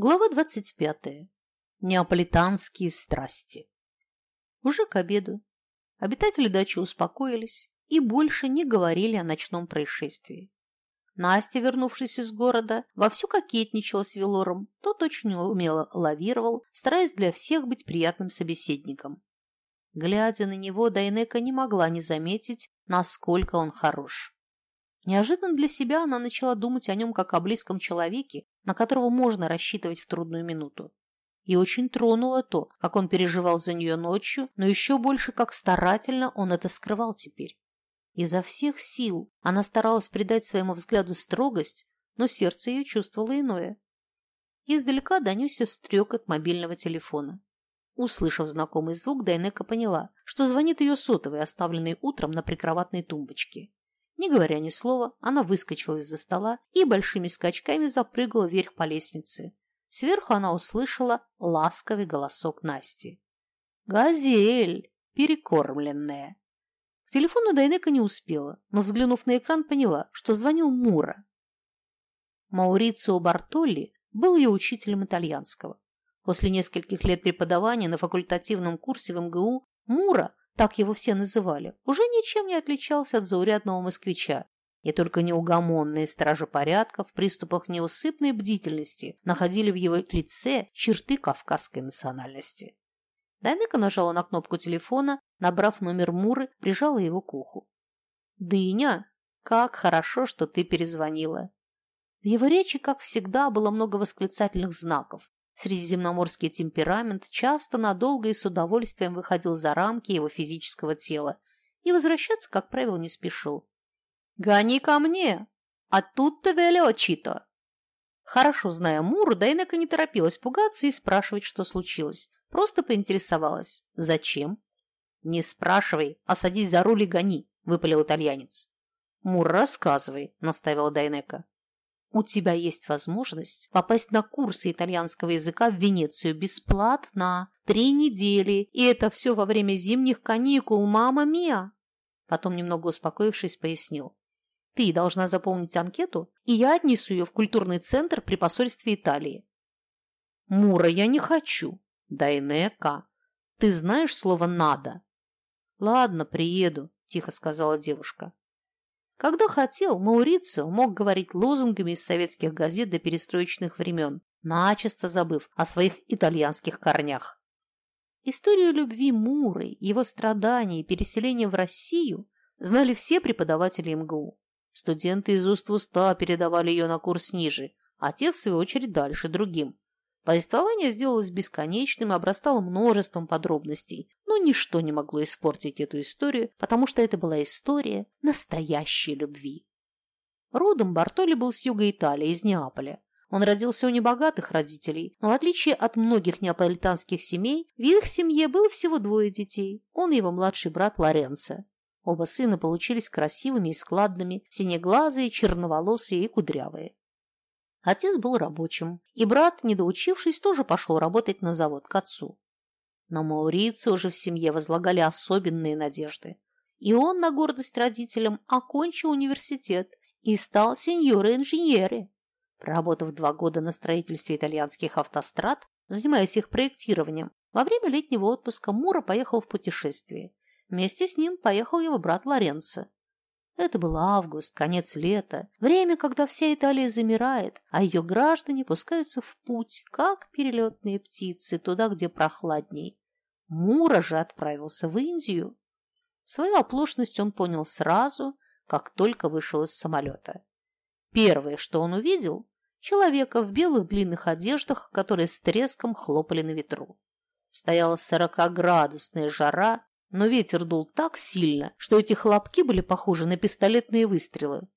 Глава 25. Неаполитанские страсти. Уже к обеду обитатели дачи успокоились и больше не говорили о ночном происшествии. Настя, вернувшись из города, вовсю кокетничала с Велором, тот очень умело лавировал, стараясь для всех быть приятным собеседником. Глядя на него, Дайнека не могла не заметить, насколько он хорош. Неожиданно для себя она начала думать о нем как о близком человеке, на которого можно рассчитывать в трудную минуту. И очень тронуло то, как он переживал за нее ночью, но еще больше, как старательно он это скрывал теперь. Изо всех сил она старалась придать своему взгляду строгость, но сердце ее чувствовало иное. Издалека донесся стрекот мобильного телефона. Услышав знакомый звук, Дайнека поняла, что звонит ее сотовый, оставленный утром на прикроватной тумбочке. Не говоря ни слова, она выскочила из-за стола и большими скачками запрыгала вверх по лестнице. Сверху она услышала ласковый голосок Насти. «Газель! Перекормленная!» К телефону Дайнека не успела, но, взглянув на экран, поняла, что звонил Мура. Маурицио Бартолли был ее учителем итальянского. После нескольких лет преподавания на факультативном курсе в МГУ Мура так его все называли, уже ничем не отличался от заурядного москвича, и только неугомонные стражи порядка в приступах неусыпной бдительности находили в его лице черты кавказской национальности. Дайнека нажала на кнопку телефона, набрав номер Муры, прижала его к уху. «Дыня, как хорошо, что ты перезвонила!» В его речи, как всегда, было много восклицательных знаков, Средиземноморский темперамент часто надолго и с удовольствием выходил за рамки его физического тела и возвращаться, как правило, не спешил. «Гони ко мне! А тут-то величито!» Хорошо зная Муру, Дайнека не торопилась пугаться и спрашивать, что случилось. Просто поинтересовалась. «Зачем?» «Не спрашивай, а садись за руль и гони», – выпалил итальянец. «Мур, рассказывай», – наставила Дайнека. У тебя есть возможность попасть на курсы итальянского языка в Венецию бесплатно. Три недели. И это все во время зимних каникул, мама мия. Потом, немного успокоившись, пояснил. Ты должна заполнить анкету, и я отнесу ее в культурный центр при посольстве Италии. Мура, я не хочу. Дайнека. Ты знаешь слово «надо»? Ладно, приеду, тихо сказала девушка. Когда хотел, Маурицио мог говорить лозунгами из советских газет до перестроечных времен, начисто забыв о своих итальянских корнях. Историю любви Муры, его страданий и переселения в Россию знали все преподаватели МГУ. Студенты из уст в уста передавали ее на курс ниже, а те, в свою очередь, дальше другим. Повествование сделалось бесконечным и обрастало множеством подробностей, но ничто не могло испортить эту историю, потому что это была история настоящей любви. Родом Бартоли был с юга Италии, из Неаполя. Он родился у небогатых родителей, но в отличие от многих неаполитанских семей, в их семье было всего двое детей, он и его младший брат Лоренцо. Оба сына получились красивыми и складными, синеглазые, черноволосые и кудрявые. Отец был рабочим, и брат, недоучившись, тоже пошел работать на завод к отцу. На Маурице уже в семье возлагали особенные надежды. И он, на гордость родителям, окончил университет и стал сеньором-инженере. Проработав два года на строительстве итальянских автострад, занимаясь их проектированием, во время летнего отпуска Мура поехал в путешествие. Вместе с ним поехал его брат Лоренцо. Это был август, конец лета, время, когда вся Италия замирает, а ее граждане пускаются в путь, как перелетные птицы, туда, где прохладней. Мура же отправился в Индию. Свою оплошность он понял сразу, как только вышел из самолета. Первое, что он увидел – человека в белых длинных одеждах, которые с треском хлопали на ветру. Стояла сорокаградусная жара, но ветер дул так сильно, что эти хлопки были похожи на пистолетные выстрелы.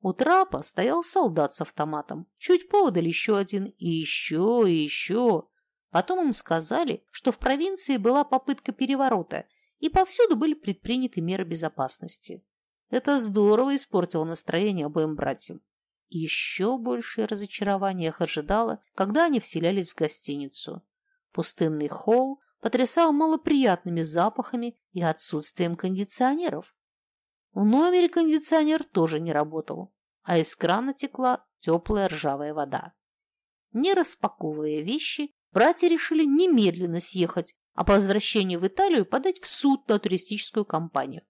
У трапа стоял солдат с автоматом. Чуть поодаль еще один, и еще, и еще. Потом им сказали, что в провинции была попытка переворота, и повсюду были предприняты меры безопасности. Это здорово испортило настроение обоим братьям. Еще большее разочарование их ожидало, когда они вселялись в гостиницу. Пустынный холл потрясал малоприятными запахами и отсутствием кондиционеров. В номере кондиционер тоже не работал, а из крана текла теплая ржавая вода. Не распаковывая вещи, братья решили немедленно съехать, а по возвращению в Италию подать в суд на туристическую компанию.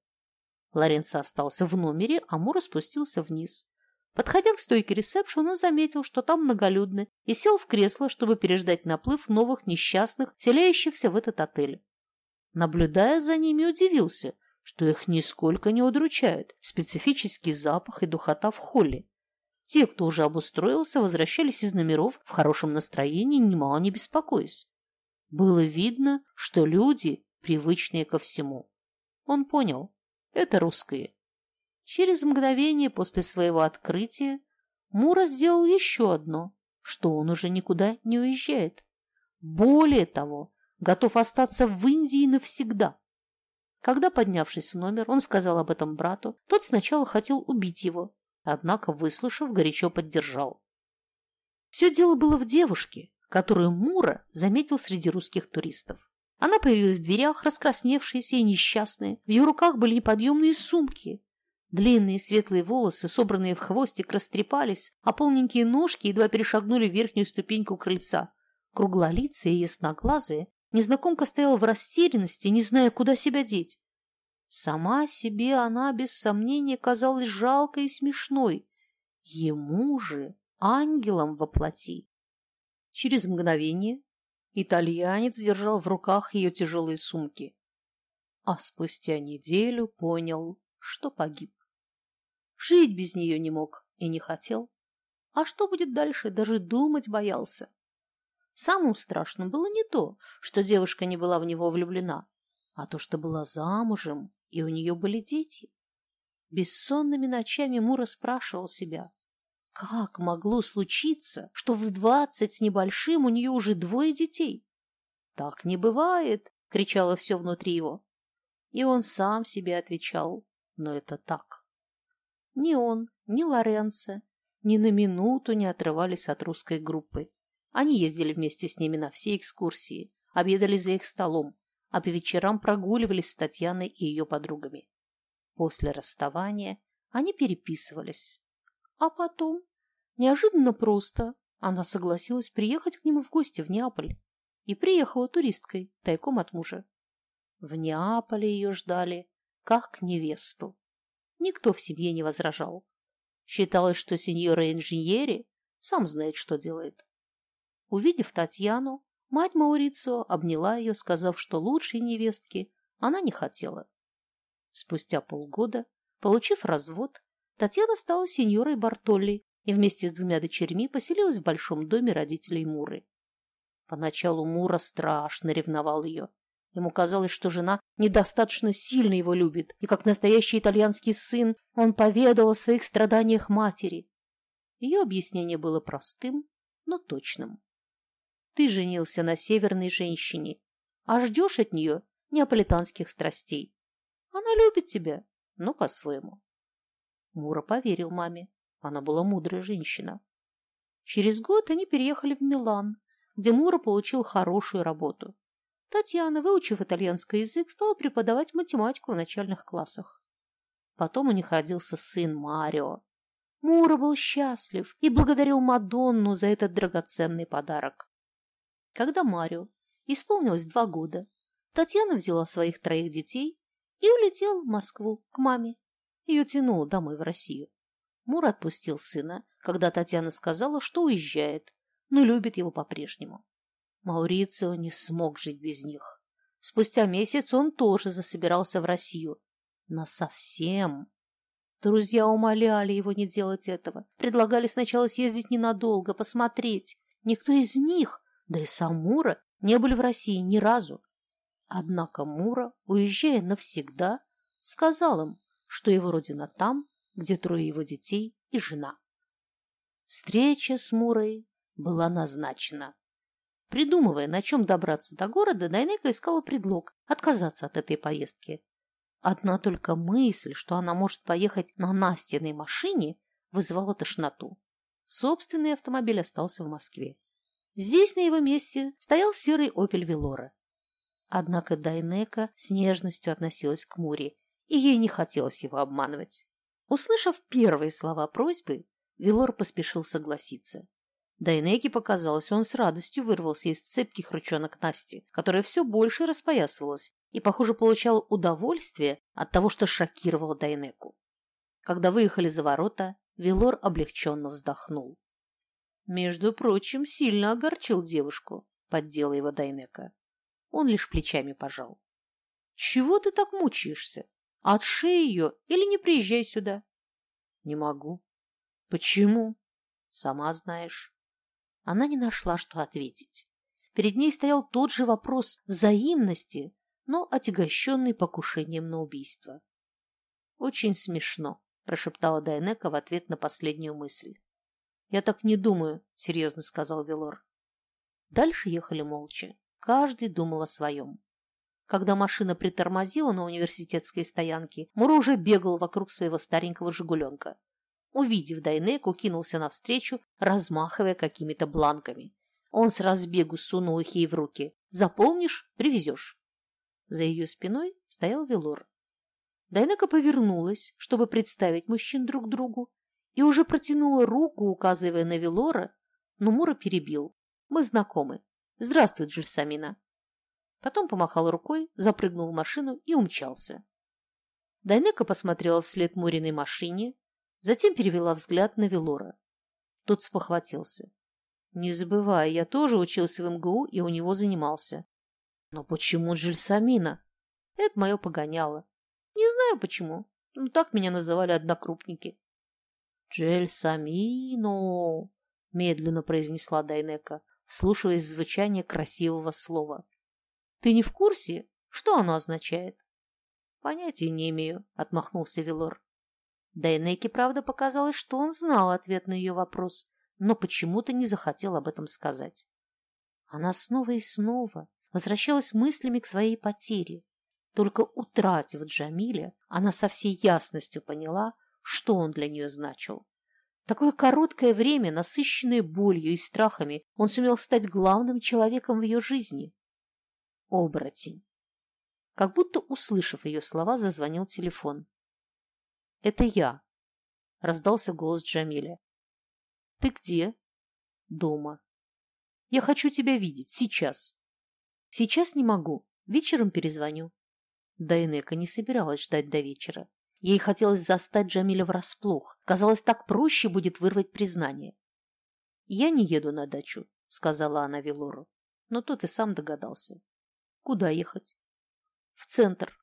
Лоренцо остался в номере, а Мура спустился вниз. Подходя к стойке ресепшена, он заметил, что там многолюдно, и сел в кресло, чтобы переждать наплыв новых несчастных, вселяющихся в этот отель. Наблюдая за ними, удивился, что их нисколько не удручают специфический запах и духота в холле. Те, кто уже обустроился, возвращались из номеров в хорошем настроении, немало не беспокоясь. Было видно, что люди привычные ко всему. Он понял, это русские. Через мгновение после своего открытия Мура сделал еще одно, что он уже никуда не уезжает. Более того, готов остаться в Индии навсегда. Когда, поднявшись в номер, он сказал об этом брату, тот сначала хотел убить его, однако, выслушав, горячо поддержал. Все дело было в девушке, которую Мура заметил среди русских туристов. Она появилась в дверях, раскрасневшаяся и несчастная. В ее руках были неподъемные сумки. Длинные светлые волосы, собранные в хвостик, растрепались, а полненькие ножки едва перешагнули верхнюю ступеньку крыльца. Круглолицая и ясноглазая, незнакомка стояла в растерянности, не зная, куда себя деть. Сама себе она, без сомнения, казалась жалкой и смешной. Ему же ангелом воплоти. Через мгновение итальянец держал в руках ее тяжелые сумки, а спустя неделю понял, что погиб. Жить без нее не мог и не хотел. А что будет дальше, даже думать боялся. Самым страшным было не то, что девушка не была в него влюблена, а то, что была замужем, и у нее были дети. Бессонными ночами Мура спрашивал себя, как могло случиться, что в двадцать с небольшим у нее уже двое детей? Так не бывает, кричало все внутри его. И он сам себе отвечал, но это так. Ни он, ни Лоренцо ни на минуту не отрывались от русской группы. Они ездили вместе с ними на все экскурсии, обедали за их столом, а по вечерам прогуливались с Татьяной и ее подругами. После расставания они переписывались. А потом, неожиданно просто, она согласилась приехать к нему в гости в Неаполь. И приехала туристкой, тайком от мужа. В Неаполе ее ждали, как невесту. Никто в семье не возражал. Считалось, что сеньора инженери сам знает, что делает. Увидев Татьяну, мать Маурицио обняла ее, сказав, что лучшей невестки она не хотела. Спустя полгода, получив развод, Татьяна стала сеньорой Бартолли и вместе с двумя дочерьми поселилась в большом доме родителей Муры. Поначалу Мура страшно ревновал ее. Ему казалось, что жена недостаточно сильно его любит, и как настоящий итальянский сын он поведал о своих страданиях матери. Ее объяснение было простым, но точным. Ты женился на северной женщине, а ждешь от нее неаполитанских страстей. Она любит тебя, но по-своему. Мура поверил маме. Она была мудрая женщина. Через год они переехали в Милан, где Мура получил хорошую работу. Татьяна, выучив итальянский язык, стала преподавать математику в начальных классах. Потом у них родился сын Марио. Мура был счастлив и благодарил Мадонну за этот драгоценный подарок. Когда Марио исполнилось два года, Татьяна взяла своих троих детей и улетела в Москву к маме. Ее тянуло домой в Россию. Мур отпустил сына, когда Татьяна сказала, что уезжает, но любит его по-прежнему. Маурицио не смог жить без них. Спустя месяц он тоже засобирался в Россию. Но совсем. Друзья умоляли его не делать этого. Предлагали сначала съездить ненадолго, посмотреть. Никто из них, да и сам Мура, не были в России ни разу. Однако Мура, уезжая навсегда, сказал им, что его родина там, где трое его детей и жена. Встреча с Мурой была назначена. Придумывая, на чем добраться до города, Дайнека искала предлог отказаться от этой поездки. Одна только мысль, что она может поехать на Настиной машине, вызывала тошноту. Собственный автомобиль остался в Москве. Здесь, на его месте, стоял серый «Опель Велора». Однако Дайнека с нежностью относилась к Муре, и ей не хотелось его обманывать. Услышав первые слова просьбы, Велор поспешил согласиться. Дайнеке показалось, он с радостью вырвался из цепких ручонок Насти, которая все больше распоясывалась и, похоже, получал удовольствие от того, что шокировал Дайнеку. Когда выехали за ворота, Велор облегченно вздохнул. Между прочим, сильно огорчил девушку, поддела его Дайнека. Он лишь плечами пожал. «Чего ты так мучаешься? Отшей ее или не приезжай сюда». «Не могу». «Почему?» «Сама знаешь». Она не нашла, что ответить. Перед ней стоял тот же вопрос взаимности, но отягощенный покушением на убийство. «Очень смешно», – прошептала Дайнека в ответ на последнюю мысль. «Я так не думаю», – серьезно сказал Велор. Дальше ехали молча. Каждый думал о своем. Когда машина притормозила на университетской стоянке, Мура уже бегал вокруг своего старенького «Жигуленка». Увидев Дайнеку, кинулся навстречу, размахивая какими-то бланками. Он с разбегу сунул их ей в руки. «Заполнишь – привезешь». За ее спиной стоял Велор. Дайнека повернулась, чтобы представить мужчин друг другу, и уже протянула руку, указывая на Велора, но Мура перебил. «Мы знакомы. Здравствуй, Джельсамина». Потом помахал рукой, запрыгнул в машину и умчался. Дайнека посмотрела вслед Муриной машине, Затем перевела взгляд на Велора. Тот спохватился. Не забывай, я тоже учился в МГУ и у него занимался. Но почему Джельсамина? Это мое погоняло. Не знаю почему. Ну, так меня называли однокрупники. Джельсамино, медленно произнесла Дайнека, вслушиваясь звучание красивого слова. Ты не в курсе, что оно означает? Понятия не имею, отмахнулся Велор. Дайнеке, правда, показалось, что он знал ответ на ее вопрос, но почему-то не захотел об этом сказать. Она снова и снова возвращалась мыслями к своей потере. Только утратив Джамиля, она со всей ясностью поняла, что он для нее значил. Такое короткое время, насыщенное болью и страхами, он сумел стать главным человеком в ее жизни. Оборотень. Как будто, услышав ее слова, зазвонил телефон. «Это я», — раздался голос Джамиля. «Ты где?» «Дома». «Я хочу тебя видеть. Сейчас». «Сейчас не могу. Вечером перезвоню». Дайнека не собиралась ждать до вечера. Ей хотелось застать Джамиля врасплох. Казалось, так проще будет вырвать признание. «Я не еду на дачу», — сказала она Велору. Но тот и сам догадался. «Куда ехать?» «В центр.